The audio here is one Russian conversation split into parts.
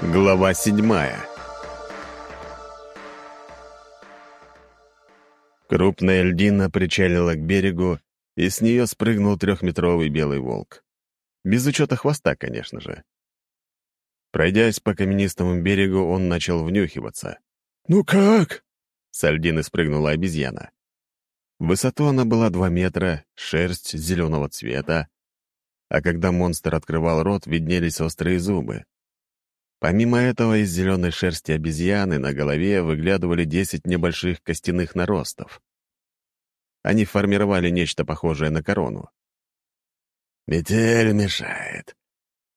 Глава седьмая Крупная льдина причалила к берегу, и с нее спрыгнул трехметровый белый волк. Без учета хвоста, конечно же. Пройдясь по каменистому берегу, он начал внюхиваться. «Ну как?» — с льдины спрыгнула обезьяна. В высоту она была два метра, шерсть зеленого цвета, а когда монстр открывал рот, виднелись острые зубы. Помимо этого, из зеленой шерсти обезьяны на голове выглядывали десять небольших костяных наростов. Они формировали нечто похожее на корону. «Метель мешает.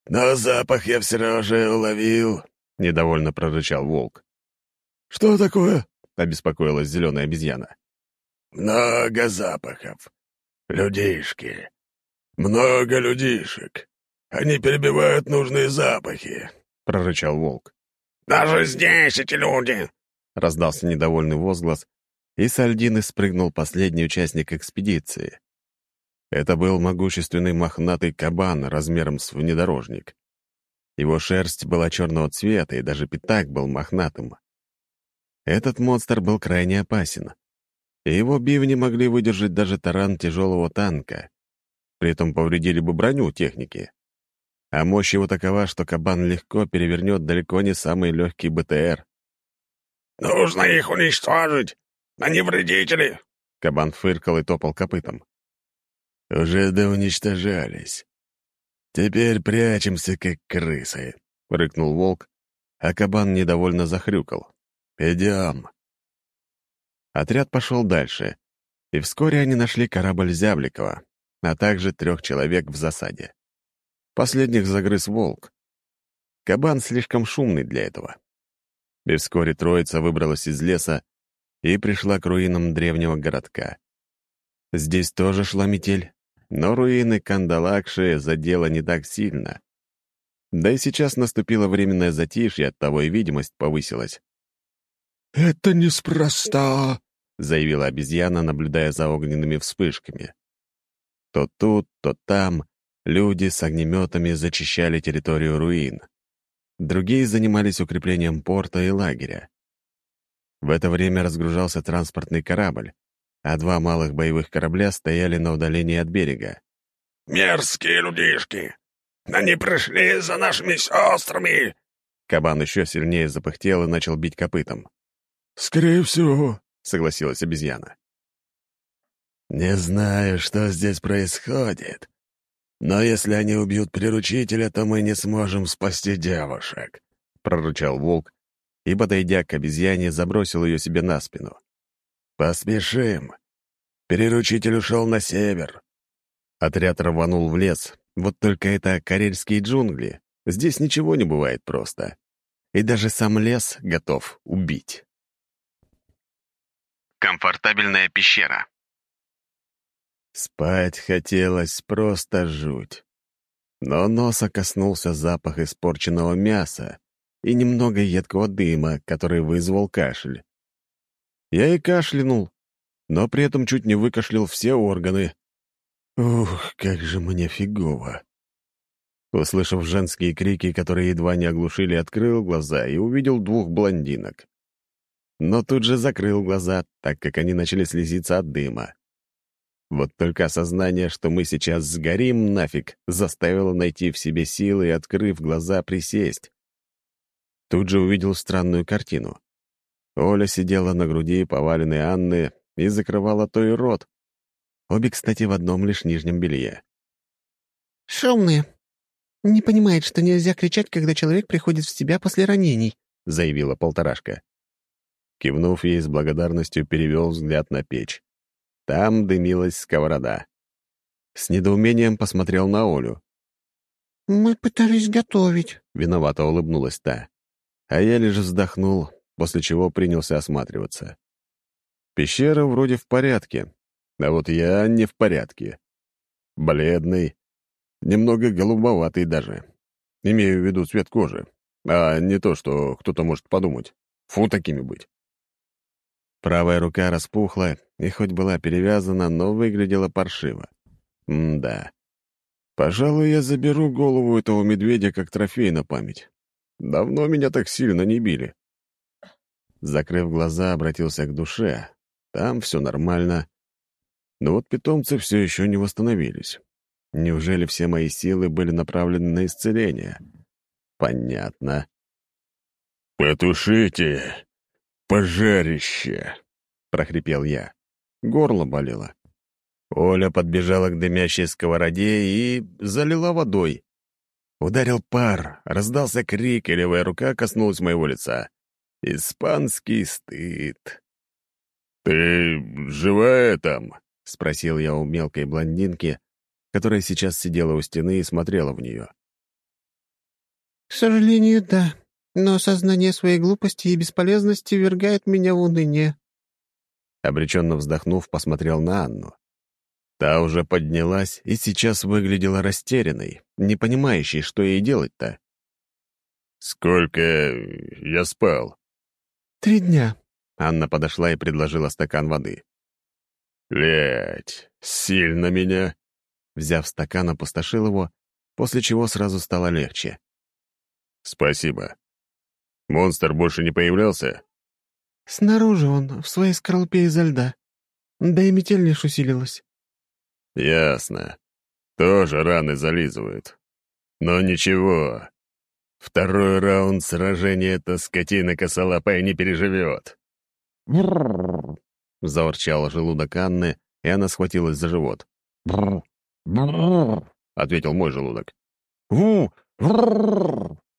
Но запах я все же уловил», — недовольно прорычал волк. «Что такое?» — обеспокоилась зеленая обезьяна. «Много запахов. Людишки. Много людишек. Они перебивают нужные запахи. — прорычал волк. «Даже здесь эти люди!» — раздался недовольный возглас, и с Альдины спрыгнул последний участник экспедиции. Это был могущественный мохнатый кабан размером с внедорожник. Его шерсть была черного цвета, и даже пятак был мохнатым. Этот монстр был крайне опасен, и его бивни могли выдержать даже таран тяжелого танка. При этом повредили бы броню техники а мощь его такова, что кабан легко перевернет далеко не самый легкий БТР. «Нужно их уничтожить! Они вредители!» Кабан фыркал и топал копытом. «Уже да уничтожались. Теперь прячемся, как крысы», — рыкнул волк, а кабан недовольно захрюкал. «Идем». Отряд пошел дальше, и вскоре они нашли корабль Зябликова, а также трех человек в засаде. Последних загрыз волк. Кабан слишком шумный для этого. И вскоре троица выбралась из леса и пришла к руинам древнего городка. Здесь тоже шла метель, но руины Кандалакши задело не так сильно. Да и сейчас наступило временное затишье, оттого и видимость повысилась. «Это неспроста», — заявила обезьяна, наблюдая за огненными вспышками. То тут, то там Люди с огнеметами зачищали территорию руин. Другие занимались укреплением порта и лагеря. В это время разгружался транспортный корабль, а два малых боевых корабля стояли на удалении от берега. «Мерзкие людишки! Они пришли за нашими сестрами!» Кабан еще сильнее запыхтел и начал бить копытом. «Скорее всего», — согласилась обезьяна. «Не знаю, что здесь происходит, но если они убьют приручителя, то мы не сможем спасти девушек», — прорычал волк и, подойдя к обезьяне, забросил ее себе на спину. «Поспешим. Приручитель ушел на север». Отряд рванул в лес. Вот только это карельские джунгли. Здесь ничего не бывает просто. И даже сам лес готов убить. Комфортабельная пещера. Спать хотелось просто жуть. Но носа коснулся запах испорченного мяса и немного едкого дыма, который вызвал кашель. Я и кашлянул, но при этом чуть не выкашлял все органы. Ух, как же мне фигово. Услышав женские крики, которые едва не оглушили, открыл глаза и увидел двух блондинок. Но тут же закрыл глаза, так как они начали слезиться от дыма. Вот только осознание, что мы сейчас сгорим нафиг, заставило найти в себе силы и, открыв глаза, присесть. Тут же увидел странную картину. Оля сидела на груди поваленной Анны и закрывала то и рот. Обе, кстати, в одном лишь нижнем белье. «Шумные. Не понимает, что нельзя кричать, когда человек приходит в себя после ранений», — заявила полторашка. Кивнув ей с благодарностью, перевел взгляд на печь. Там дымилась сковорода. С недоумением посмотрел на Олю. «Мы пытались готовить», — виновато улыбнулась та. А я лишь вздохнул, после чего принялся осматриваться. Пещера вроде в порядке, а вот я не в порядке. Бледный, немного голубоватый даже. Имею в виду цвет кожи, а не то, что кто-то может подумать. Фу, такими быть. Правая рука распухла и хоть была перевязана, но выглядела паршиво. М-да. Пожалуй, я заберу голову этого медведя как трофей на память. Давно меня так сильно не били. Закрыв глаза, обратился к душе. Там все нормально. Но вот питомцы все еще не восстановились. Неужели все мои силы были направлены на исцеление? Понятно. «Потушите пожарище!» — прохрипел я. Горло болело. Оля подбежала к дымящей сковороде и залила водой. Ударил пар, раздался крик, и левая рука коснулась моего лица. Испанский стыд. «Ты живая там?» — спросил я у мелкой блондинки, которая сейчас сидела у стены и смотрела в нее. «К сожалению, да. Но сознание своей глупости и бесполезности вергает меня в уныние». Обреченно вздохнув, посмотрел на Анну. Та уже поднялась и сейчас выглядела растерянной, не понимающей, что ей делать-то. «Сколько я спал?» «Три дня». Анна подошла и предложила стакан воды. «Блядь, сильно меня!» Взяв стакан, опустошил его, после чего сразу стало легче. «Спасибо. Монстр больше не появлялся?» «Снаружи он, в своей скорлупе изо льда. Да и метель лишь усилилась». «Ясно. Тоже раны зализывают. Но ничего. Второй раунд сражения эта скотина косолапая не переживет». Заворчал желудок Анны, и она схватилась за живот. ответил мой желудок. «Ву!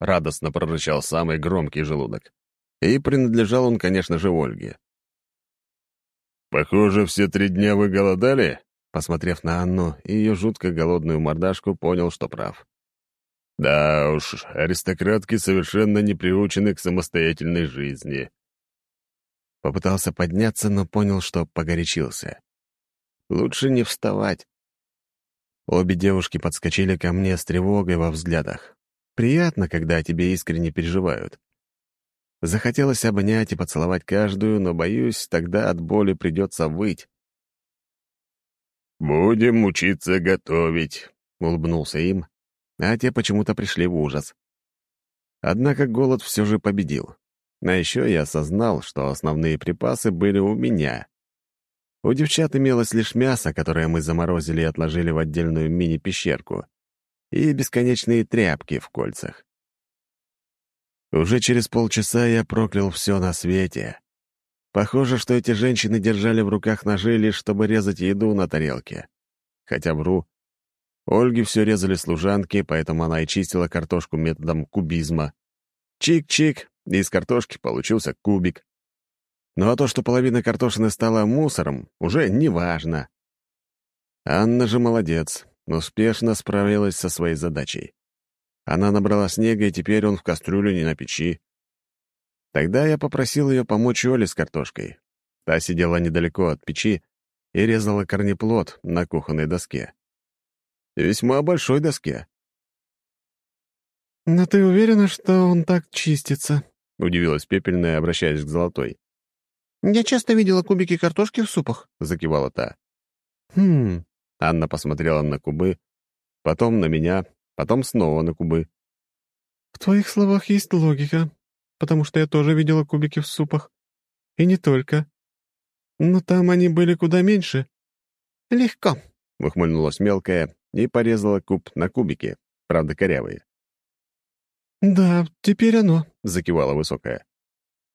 Радостно прорычал самый громкий желудок. И принадлежал он, конечно же, Ольге. «Похоже, все три дня вы голодали?» Посмотрев на Анну и ее жутко голодную мордашку, понял, что прав. «Да уж, аристократки совершенно не приучены к самостоятельной жизни. Попытался подняться, но понял, что погорячился. Лучше не вставать. Обе девушки подскочили ко мне с тревогой во взглядах. Приятно, когда о тебе искренне переживают. Захотелось обнять и поцеловать каждую, но, боюсь, тогда от боли придется выть. «Будем учиться готовить», — улыбнулся им, а те почему-то пришли в ужас. Однако голод все же победил. А еще я осознал, что основные припасы были у меня. У девчат имелось лишь мясо, которое мы заморозили и отложили в отдельную мини-пещерку, и бесконечные тряпки в кольцах. Уже через полчаса я проклял все на свете. Похоже, что эти женщины держали в руках ножи лишь чтобы резать еду на тарелке. Хотя вру. Ольге все резали служанки, поэтому она и чистила картошку методом кубизма. Чик-чик, из картошки получился кубик. Ну а то, что половина картошины стала мусором, уже не важно. Анна же молодец, успешно справилась со своей задачей. Она набрала снега, и теперь он в кастрюле не на печи. Тогда я попросил ее помочь Оле с картошкой. Та сидела недалеко от печи и резала корнеплод на кухонной доске. Весьма большой доске. «Но ты уверена, что он так чистится?» — удивилась Пепельная, обращаясь к Золотой. «Я часто видела кубики картошки в супах», — закивала та. «Хм...» — Анна посмотрела на кубы, потом на меня, потом снова на кубы. «В твоих словах есть логика, потому что я тоже видела кубики в супах. И не только. Но там они были куда меньше». «Легко», — ухмыльнулась мелкая и порезала куб на кубики, правда, корявые. «Да, теперь оно», — закивала высокая.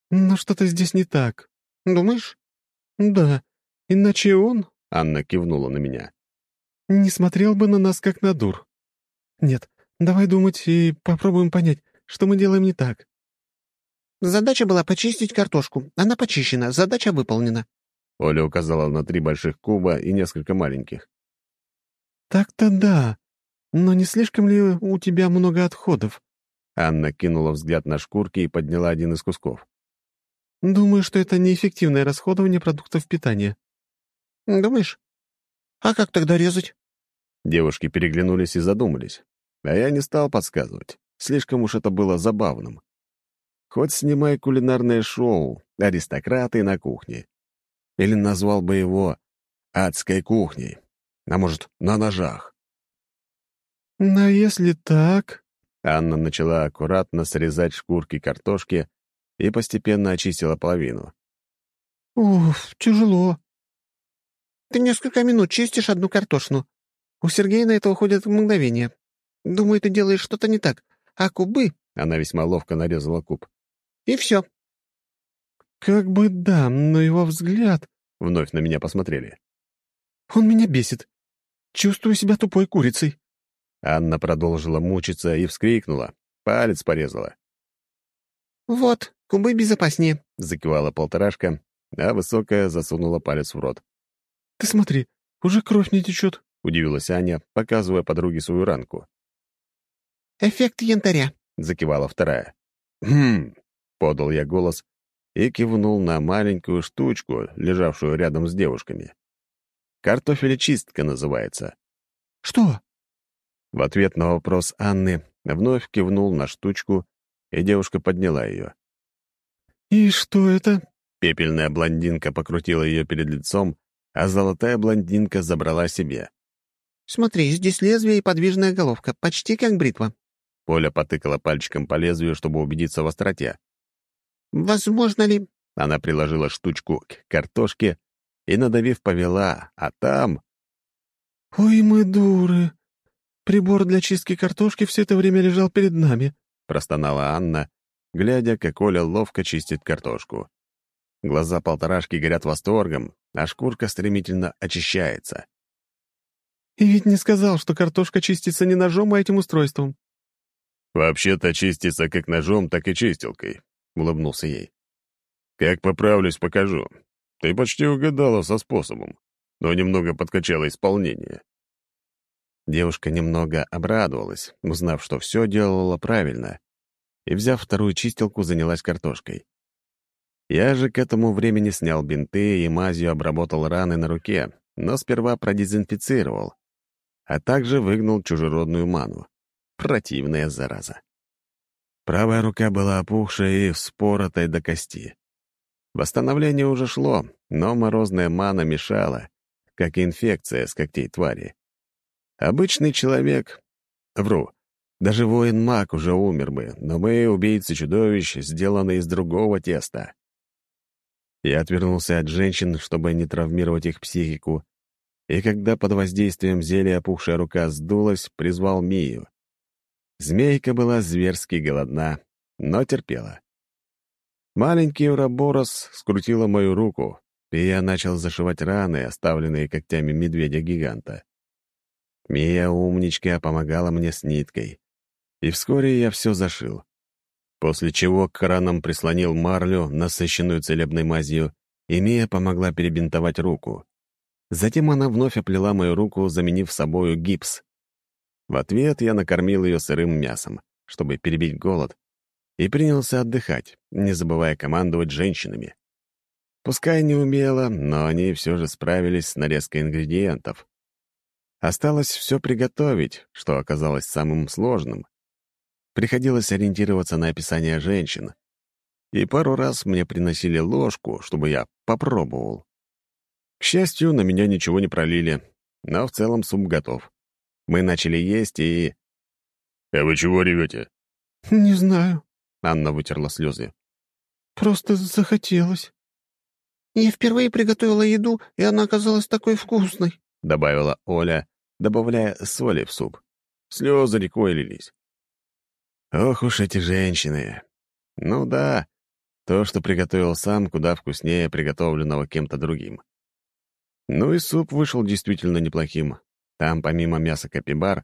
«Но что-то здесь не так. Думаешь?» «Да, иначе он...» — Анна кивнула на меня. «Не смотрел бы на нас, как на дур. Нет, давай думать и попробуем понять, что мы делаем не так». «Задача была почистить картошку. Она почищена, задача выполнена». Оля указала на три больших куба и несколько маленьких. «Так-то да. Но не слишком ли у тебя много отходов?» Анна кинула взгляд на шкурки и подняла один из кусков. «Думаю, что это неэффективное расходование продуктов питания». «Думаешь? А как тогда резать?» Девушки переглянулись и задумались. А я не стал подсказывать. Слишком уж это было забавным. Хоть снимай кулинарное шоу «Аристократы на кухне». Или назвал бы его «Адской кухней». А может, на ножах. «Но если так...» Анна начала аккуратно срезать шкурки картошки и постепенно очистила половину. «Уф, тяжело. Ты несколько минут чистишь одну картошину. У Сергея на это уходит мгновение. Думаю, ты делаешь что-то не так. А кубы...» — она весьма ловко нарезала куб. «И все». «Как бы да, но его взгляд...» — вновь на меня посмотрели. «Он меня бесит. Чувствую себя тупой курицей». Анна продолжила мучиться и вскрикнула. Палец порезала. «Вот, кубы безопаснее», — закивала полторашка, а высокая засунула палец в рот. «Ты смотри, уже кровь не течет», — удивилась Аня, показывая подруге свою ранку. «Эффект янтаря», — закивала вторая. «Хм», — подал я голос и кивнул на маленькую штучку, лежавшую рядом с девушками. «Картофелечистка называется». «Что?» В ответ на вопрос Анны вновь кивнул на штучку, и девушка подняла ее. «И что это?» Пепельная блондинка покрутила ее перед лицом, а золотая блондинка забрала себе. «Смотри, здесь лезвие и подвижная головка, почти как бритва». Поля потыкала пальчиком по лезвию, чтобы убедиться в остроте. «Возможно ли...» Она приложила штучку к картошке и, надавив, повела, а там... «Ой, мы дуры! Прибор для чистки картошки все это время лежал перед нами», — простонала Анна, глядя, как Оля ловко чистит картошку. Глаза полторашки горят восторгом, а шкурка стремительно очищается. «И ведь не сказал, что картошка чистится не ножом, а этим устройством». «Вообще-то чистится как ножом, так и чистилкой», — улыбнулся ей. «Как поправлюсь, покажу. Ты почти угадала со способом, но немного подкачала исполнение». Девушка немного обрадовалась, узнав, что все делала правильно, и, взяв вторую чистилку, занялась картошкой. Я же к этому времени снял бинты и мазью обработал раны на руке, но сперва продезинфицировал, а также выгнал чужеродную ману. Противная зараза. Правая рука была опухшая и вспоротой до кости. Восстановление уже шло, но морозная мана мешала, как и инфекция с когтей твари. Обычный человек... Вру. Даже воин-маг уже умер бы, но мы, убийцы-чудовищ, сделаны из другого теста. Я отвернулся от женщин, чтобы не травмировать их психику, и когда под воздействием зелья опухшая рука сдулась, призвал Мию. Змейка была зверски голодна, но терпела. Маленький уроборос скрутила мою руку, и я начал зашивать раны, оставленные когтями медведя-гиганта. Мия умничка помогала мне с ниткой. И вскоре я все зашил. После чего к ранам прислонил марлю, насыщенную целебной мазью, и Мия помогла перебинтовать руку. Затем она вновь оплела мою руку, заменив собою гипс. В ответ я накормил ее сырым мясом, чтобы перебить голод, и принялся отдыхать, не забывая командовать женщинами. Пускай не умело, но они все же справились с нарезкой ингредиентов. Осталось все приготовить, что оказалось самым сложным. Приходилось ориентироваться на описание женщин. И пару раз мне приносили ложку, чтобы я попробовал. К счастью, на меня ничего не пролили, но в целом суп готов. Мы начали есть и... «А вы чего ревете?» «Не знаю», — Анна вытерла слезы. «Просто захотелось. Я впервые приготовила еду, и она оказалась такой вкусной». — добавила Оля, добавляя соли в суп. Слезы рекой лились. Ох уж эти женщины. Ну да, то, что приготовил сам, куда вкуснее приготовленного кем-то другим. Ну и суп вышел действительно неплохим. Там, помимо мяса капибар,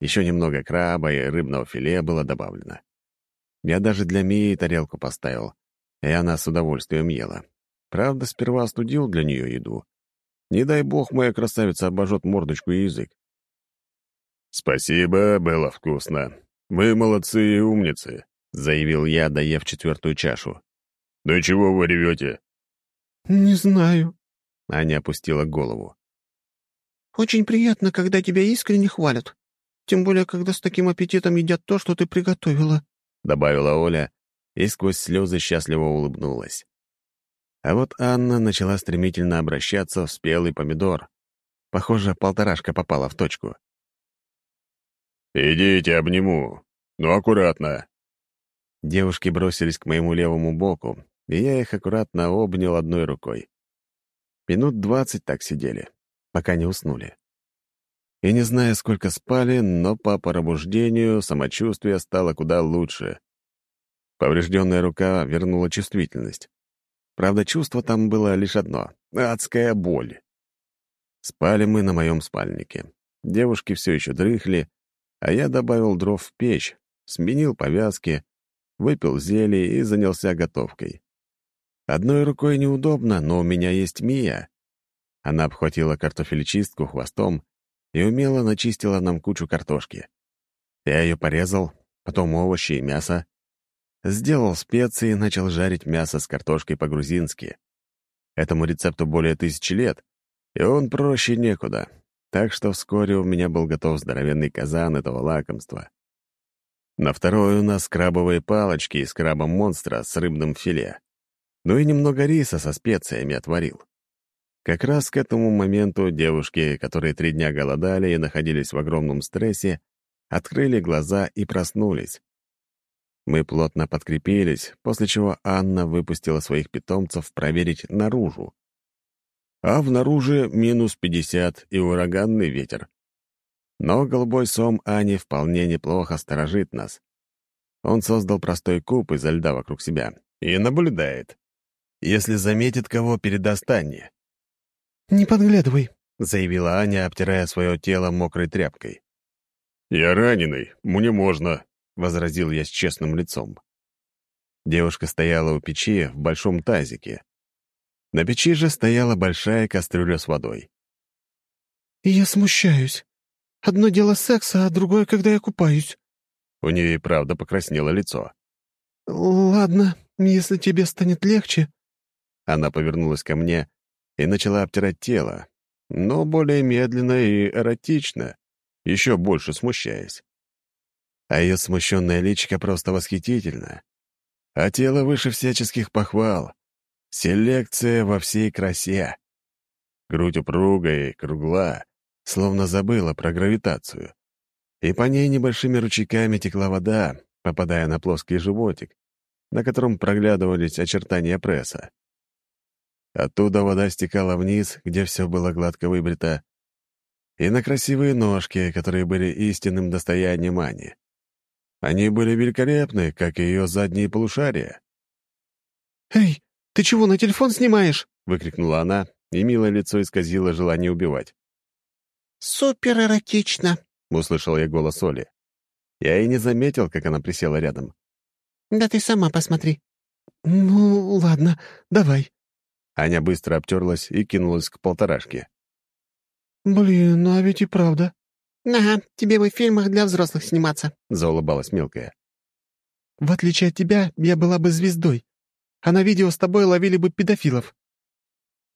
еще немного краба и рыбного филе было добавлено. Я даже для Мии тарелку поставил, и она с удовольствием ела. Правда, сперва остудил для нее еду. Не дай бог, моя красавица обожжет мордочку и язык. «Спасибо, было вкусно. Вы молодцы и умницы», — заявил я, доев четвертую чашу. «Да чего вы ревете?» «Не знаю», — Аня опустила голову. «Очень приятно, когда тебя искренне хвалят. Тем более, когда с таким аппетитом едят то, что ты приготовила», — добавила Оля и сквозь слезы счастливо улыбнулась. А вот Анна начала стремительно обращаться в спелый помидор. Похоже, полторашка попала в точку. «Идите, обниму. «Ну, аккуратно!» Девушки бросились к моему левому боку, и я их аккуратно обнял одной рукой. Минут двадцать так сидели, пока не уснули. И не знаю, сколько спали, но по пробуждению самочувствие стало куда лучше. Поврежденная рука вернула чувствительность. Правда, чувство там было лишь одно — адская боль. Спали мы на моем спальнике. Девушки все еще дрыхли, а я добавил дров в печь, сменил повязки, выпил зелье и занялся готовкой. Одной рукой неудобно, но у меня есть Мия. Она обхватила картофелечистку хвостом и умело начистила нам кучу картошки. Я ее порезал, потом овощи и мясо. Сделал специи и начал жарить мясо с картошкой по-грузински. Этому рецепту более тысячи лет, и он проще некуда, так что вскоре у меня был готов здоровенный казан этого лакомства. На второй у нас крабовые палочки из краба-монстра с рыбным филе. Ну и немного риса со специями отварил. Как раз к этому моменту девушки, которые три дня голодали и находились в огромном стрессе, открыли глаза и проснулись. Мы плотно подкрепились, после чего Анна выпустила своих питомцев проверить наружу а внаружи минус 50 и ураганный ветер. Но голубой сом Ани вполне неплохо сторожит нас. Он создал простой куб изо льда вокруг себя и наблюдает. Если заметит кого, передаст Анне. «Не подглядывай», — заявила Аня, обтирая свое тело мокрой тряпкой. «Я раненый, мне можно», — возразил я с честным лицом. Девушка стояла у печи в большом тазике. На печи же стояла большая кастрюля с водой. «Я смущаюсь. Одно дело секса, а другое, когда я купаюсь». У нее и правда покраснело лицо. «Ладно, если тебе станет легче». Она повернулась ко мне и начала обтирать тело, но более медленно и эротично, еще больше смущаясь. А ее смущенное личико просто восхитительно. А тело выше всяческих похвал. Селекция во всей красе. Грудь упругая и кругла, словно забыла про гравитацию. И по ней небольшими ручейками текла вода, попадая на плоский животик, на котором проглядывались очертания пресса. Оттуда вода стекала вниз, где все было гладко выбрито, и на красивые ножки, которые были истинным достоянием Ани. Они были великолепны, как и ее задние полушария. «Эй, «Ты чего, на телефон снимаешь?» — выкрикнула она, и милое лицо исказило желание убивать. «Супер эротично!» — услышал я голос Оли. Я и не заметил, как она присела рядом. «Да ты сама посмотри». «Ну, ладно, давай». Аня быстро обтерлась и кинулась к полторашке. «Блин, а ведь и правда». «Ага, тебе бы в фильмах для взрослых сниматься», — заулыбалась мелкая. «В отличие от тебя, я была бы звездой а на видео с тобой ловили бы педофилов».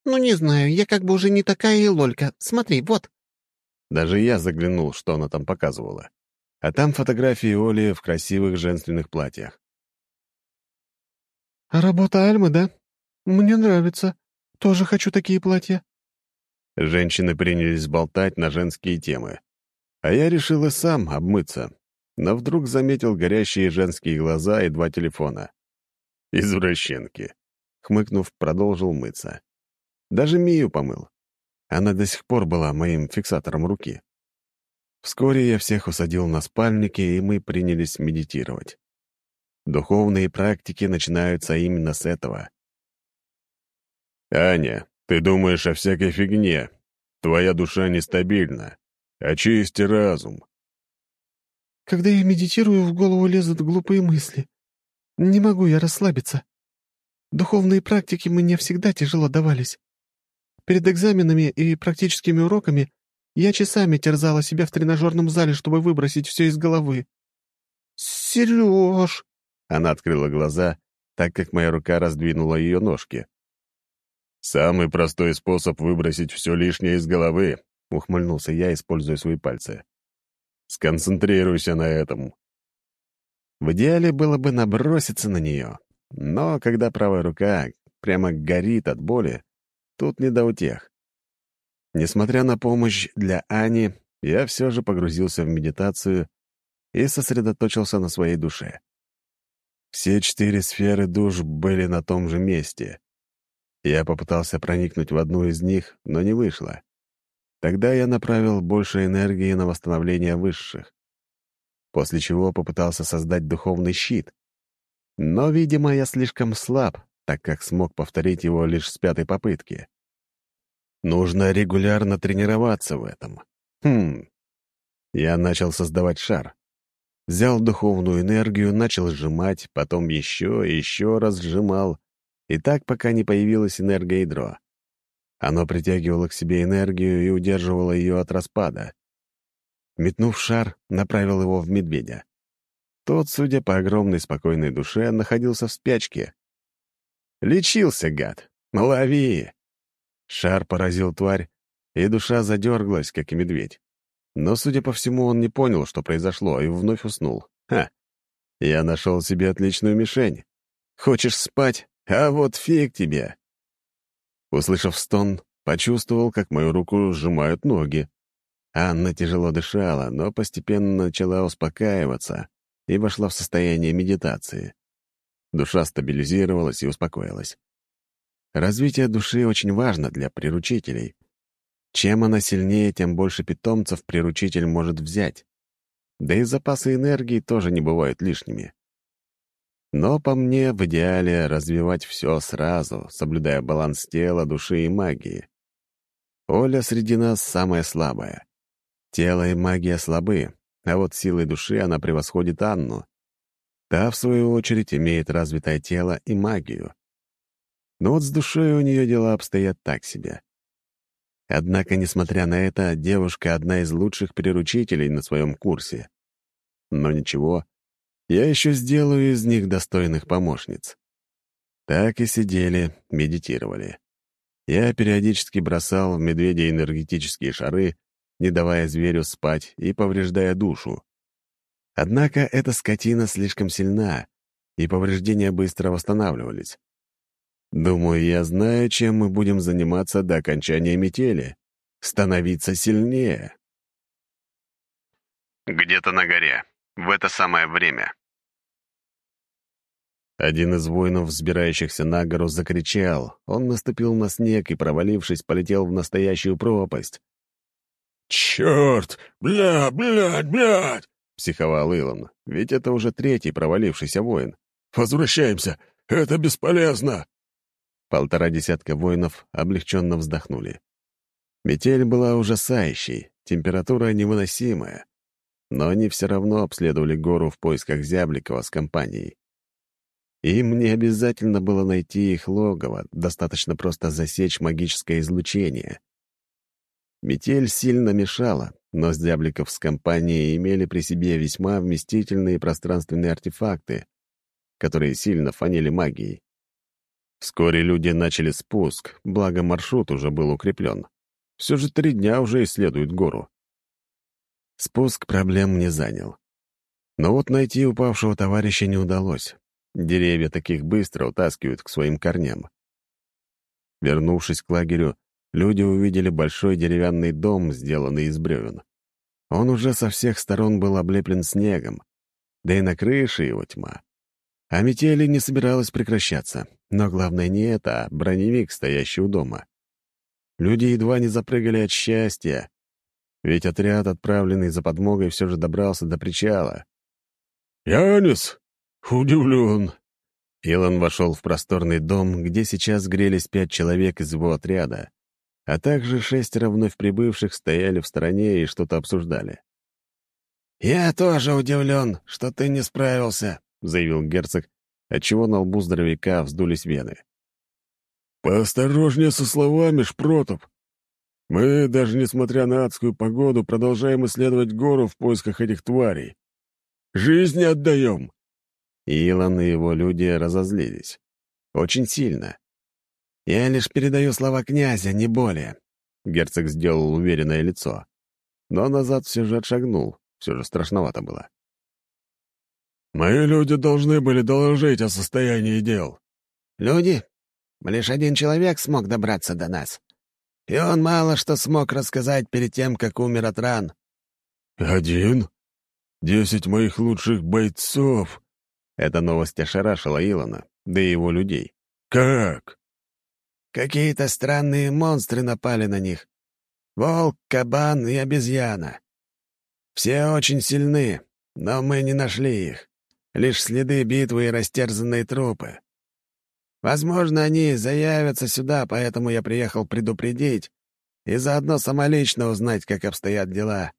«Ну, не знаю, я как бы уже не такая и лолька. Смотри, вот». Даже я заглянул, что она там показывала. А там фотографии Оли в красивых женственных платьях. «Работа Альмы, да? Мне нравится. Тоже хочу такие платья». Женщины принялись болтать на женские темы. А я решил и сам обмыться, но вдруг заметил горящие женские глаза и два телефона. Извращенки. Хмыкнув, продолжил мыться. Даже Мию помыл. Она до сих пор была моим фиксатором руки. Вскоре я всех усадил на спальники, и мы принялись медитировать. Духовные практики начинаются именно с этого. «Аня, ты думаешь о всякой фигне. Твоя душа нестабильна. Очисти разум». «Когда я медитирую, в голову лезут глупые мысли. Не могу я расслабиться. Духовные практики мне всегда тяжело давались. Перед экзаменами и практическими уроками я часами терзала себя в тренажерном зале, чтобы выбросить все из головы. «Сереж!» Она открыла глаза, так как моя рука раздвинула ее ножки. «Самый простой способ выбросить все лишнее из головы», — ухмыльнулся я, используя свои пальцы. «Сконцентрируйся на этом. В идеале было бы наброситься на нее, но когда правая рука прямо горит от боли, тут не до утех. Несмотря на помощь для Ани, я все же погрузился в медитацию и сосредоточился на своей душе. Все четыре сферы душ были на том же месте. Я попытался проникнуть в одну из них, но не вышло. Тогда я направил больше энергии на восстановление высших, после чего попытался создать духовный щит. Но, видимо, я слишком слаб, так как смог повторить его лишь с пятой попытки. Нужно регулярно тренироваться в этом. Хм. Я начал создавать шар. Взял духовную энергию, начал сжимать, потом еще и еще раз сжимал, и так, пока не появилось энергоядро. Оно притягивало к себе энергию и удерживало ее от распада. Метнув шар, направил его в медведя. Тот, судя по огромной спокойной душе, находился в спячке. Лечился, гад! Лови! Шар поразил тварь, и душа задергалась, как и медведь. Но, судя по всему, он не понял, что произошло, и вновь уснул. Ха! Я нашел себе отличную мишень. Хочешь спать? А вот фиг тебе! Услышав стон, почувствовал, как мою руку сжимают ноги. Анна тяжело дышала, но постепенно начала успокаиваться и вошла в состояние медитации. Душа стабилизировалась и успокоилась. Развитие души очень важно для приручителей. Чем она сильнее, тем больше питомцев приручитель может взять. Да и запасы энергии тоже не бывают лишними. Но по мне в идеале развивать все сразу, соблюдая баланс тела, души и магии. Оля среди нас самая слабая. Тело и магия слабы, а вот силой души она превосходит Анну. Та, в свою очередь, имеет развитое тело и магию. Но вот с душой у нее дела обстоят так себе. Однако, несмотря на это, девушка — одна из лучших приручителей на своем курсе. Но ничего, я еще сделаю из них достойных помощниц. Так и сидели, медитировали. Я периодически бросал в медведя энергетические шары, не давая зверю спать и повреждая душу. Однако эта скотина слишком сильна, и повреждения быстро восстанавливались. Думаю, я знаю, чем мы будем заниматься до окончания метели. Становиться сильнее. Где-то на горе. В это самое время. Один из воинов, взбирающихся на гору, закричал. Он наступил на снег и, провалившись, полетел в настоящую пропасть. «Черт! Бля, блядь, блядь!» — психовал Илон. Ведь это уже третий провалившийся воин. «Возвращаемся! Это бесполезно!» Полтора десятка воинов облегченно вздохнули. Метель была ужасающей, температура невыносимая но они все равно обследовали гору в поисках Зябликова с компанией. Им не обязательно было найти их логово, достаточно просто засечь магическое излучение. Метель сильно мешала, но Зябликов с компанией имели при себе весьма вместительные пространственные артефакты, которые сильно фанили магией. Вскоре люди начали спуск, благо маршрут уже был укреплен. Все же три дня уже исследуют гору. Спуск проблем не занял. Но вот найти упавшего товарища не удалось. Деревья таких быстро утаскивают к своим корням. Вернувшись к лагерю, люди увидели большой деревянный дом, сделанный из бревен. Он уже со всех сторон был облеплен снегом, да и на крыше его тьма. А метели не собиралась прекращаться. Но главное не это, а броневик, стоящий у дома. Люди едва не запрыгали от счастья, ведь отряд, отправленный за подмогой, все же добрался до причала. «Янис, удивлен». Илон вошел в просторный дом, где сейчас грелись пять человек из его отряда, а также шестеро вновь прибывших стояли в стороне и что-то обсуждали. «Я тоже удивлен, что ты не справился», — заявил герцог, отчего на лбу здоровяка вздулись вены. «Поосторожнее со словами, Шпротов. Мы, даже несмотря на адскую погоду, продолжаем исследовать гору в поисках этих тварей. Жизни отдаем!» Илон и его люди разозлились. Очень сильно. «Я лишь передаю слова князя, не более», — герцог сделал уверенное лицо. Но назад все же отшагнул, все же страшновато было. «Мои люди должны были доложить о состоянии дел». «Люди? Лишь один человек смог добраться до нас. И он мало что смог рассказать перед тем, как умер от ран. «Один? Десять моих лучших бойцов!» Эта новость ошарашила Илона, да и его людей. «Как?» «Какие-то странные монстры напали на них. Волк, кабан и обезьяна. Все очень сильны, но мы не нашли их. Лишь следы битвы и растерзанные трупы. Возможно, они заявятся сюда, поэтому я приехал предупредить и заодно самолично узнать, как обстоят дела.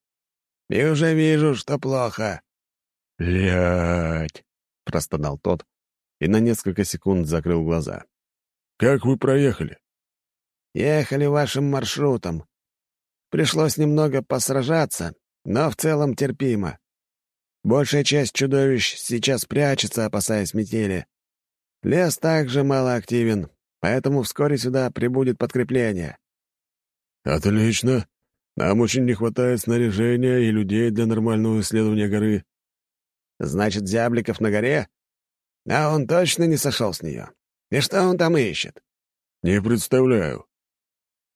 И уже вижу, что плохо». «Блядь!» — простонал тот и на несколько секунд закрыл глаза. «Как вы проехали?» «Ехали вашим маршрутом. Пришлось немного посражаться, но в целом терпимо. Большая часть чудовищ сейчас прячется, опасаясь метели. Лес также малоактивен, поэтому вскоре сюда прибудет подкрепление». «Отлично. Нам очень не хватает снаряжения и людей для нормального исследования горы». «Значит, Зябликов на горе? А он точно не сошел с нее. И что он там ищет?» «Не представляю».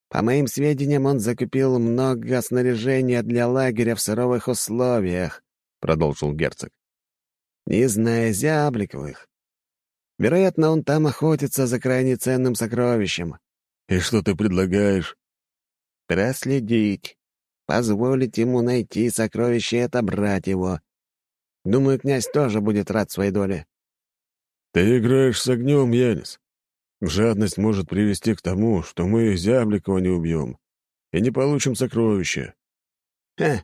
По моим сведениям, он закупил много снаряжения для лагеря в суровых условиях, — продолжил герцог. Не зная Зябликовых. Вероятно, он там охотится за крайне ценным сокровищем. «И что ты предлагаешь?» «Проследить. Позволить ему найти сокровище и отобрать его. Думаю, князь тоже будет рад своей доле». «Ты играешь с огнем, Янис. Жадность может привести к тому, что мы Зябликова не убьем и не получим сокровища. Ха,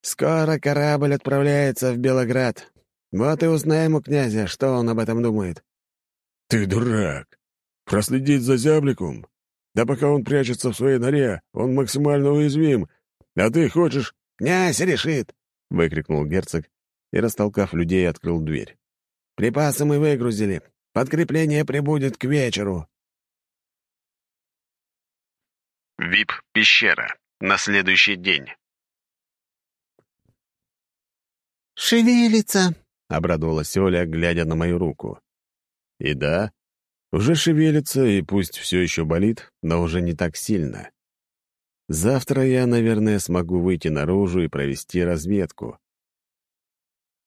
скоро корабль отправляется в Белоград. Вот и узнаем у князя, что он об этом думает. Ты дурак. Проследить за Зябликовым? Да пока он прячется в своей норе, он максимально уязвим. А ты хочешь... «Князь решит!» — выкрикнул герцог и, растолкав людей, открыл дверь. «Припасы мы выгрузили. Подкрепление прибудет к вечеру». ВИП-пещера. На следующий день. «Шевелится!» — обрадовалась Оля, глядя на мою руку. И да, уже шевелится, и пусть все еще болит, но уже не так сильно. Завтра я, наверное, смогу выйти наружу и провести разведку.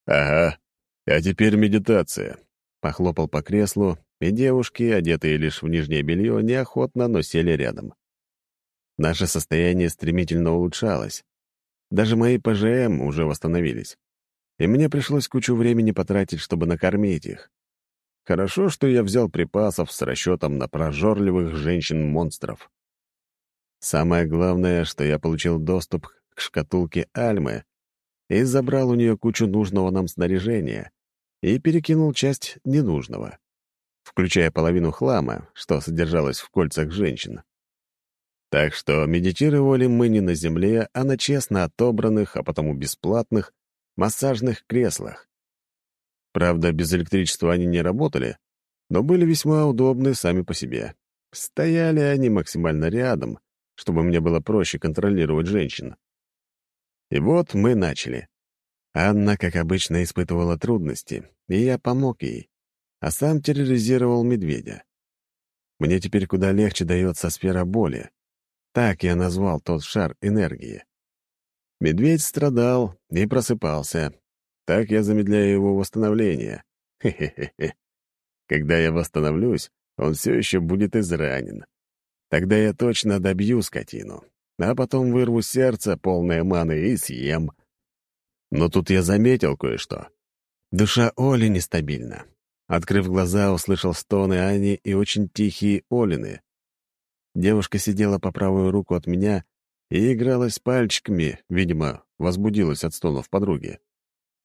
«Ага, а теперь медитация», Похлопал по креслу, и девушки, одетые лишь в нижнее белье, неохотно, но сели рядом. Наше состояние стремительно улучшалось. Даже мои ПЖМ уже восстановились. И мне пришлось кучу времени потратить, чтобы накормить их. Хорошо, что я взял припасов с расчетом на прожорливых женщин-монстров. Самое главное, что я получил доступ к шкатулке Альмы и забрал у нее кучу нужного нам снаряжения, и перекинул часть ненужного, включая половину хлама, что содержалось в кольцах женщин. Так что медитировали мы не на земле, а на честно отобранных, а потому бесплатных, массажных креслах. Правда, без электричества они не работали, но были весьма удобны сами по себе. Стояли они максимально рядом, чтобы мне было проще контролировать женщин. И вот мы начали. Анна, как обычно, испытывала трудности, и я помог ей, а сам терроризировал медведя. Мне теперь куда легче дается сфера боли. Так я назвал тот шар энергии. Медведь страдал и просыпался. Так я замедляю его восстановление. Хе-хе-хе. Когда я восстановлюсь, он все еще будет изранен. Тогда я точно добью скотину, а потом вырву сердце, полное маны, и съем — но тут я заметил кое-что. Душа Оли нестабильна. Открыв глаза, услышал стоны Ани и очень тихие Олины. Девушка сидела по правую руку от меня и игралась пальчиками, видимо, возбудилась от стонов подруги.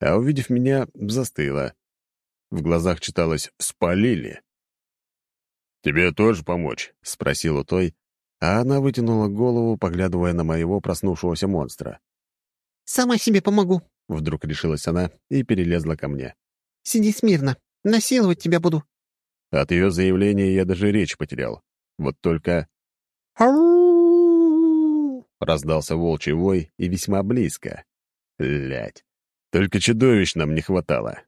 А увидев меня, застыла. В глазах читалось «спалили». «Тебе тоже помочь?» — спросил у той, а она вытянула голову, поглядывая на моего проснувшегося монстра. «Сама себе помогу», — вдруг решилась она и перелезла ко мне. «Сиди смирно. Насиловать тебя буду». От ее заявления я даже речь потерял. Вот только... Раздался волчий вой и весьма близко. Лять. Только чудовищ нам не хватало.